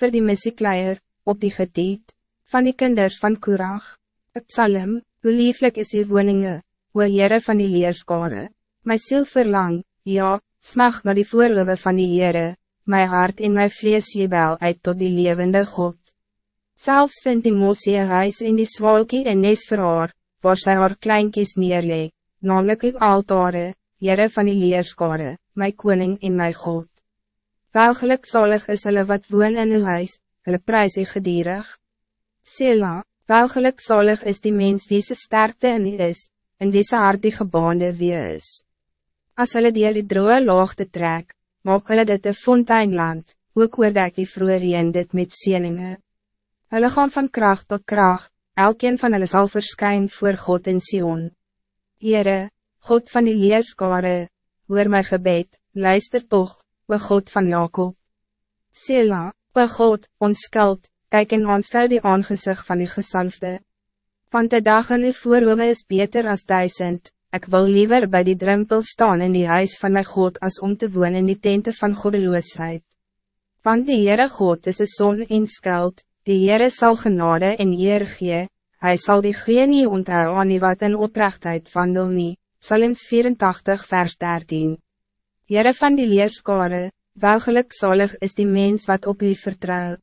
voor die missiekleier, op die getiet, van die kinders van Kurag. Het psalm, hoe lieflijk is die woninge, hoe Heere van die leerskare. My ziel verlang, ja, smag naar die voorloven van die Heere, my hart en my vlees jebel uit tot die levende God. Zelfs vindt die mosie huis in die zwalkie en nes vir haar, waar sy haar kleinkies neerleek, namelijk die altare, Heere van die leerskare, my koning en my God. Welgeluk zalig is hulle wat woon in uw huis, hulle prijs u gedierig. Sela, welgeluk zalig is die mens wie se sterkte in u is, en wie se hart die gebaande wie is. As hulle die die droge laagte trek, maak hulle dit een fonteinland, ook oordek die vroeger dit met sieninge. Hulle gaan van kracht tot kracht, elkeen van hulle zal verschijnen voor God in Sion. Heere, God van die leerskare, hoor my gebed, luister toch, o God van Jacob. Sela, o God, ons skuld, kyk en aanskou die aangezicht van die gesalfde. Want de dag in die voorhome is beter als duizend, ik wil liever bij die drempel staan in die huis van mijn God als om te wonen in die tente van goddeloosheid. Want die Heere God is een zon en skuld, die Heere sal genade en eer gee, hy sal die gee nie onthou aan die wat in oprechtheid wandel nie, Salims 84 vers 13. Jere van die leerskare, welgeluk zalig is die mens wat op u vertrouwt.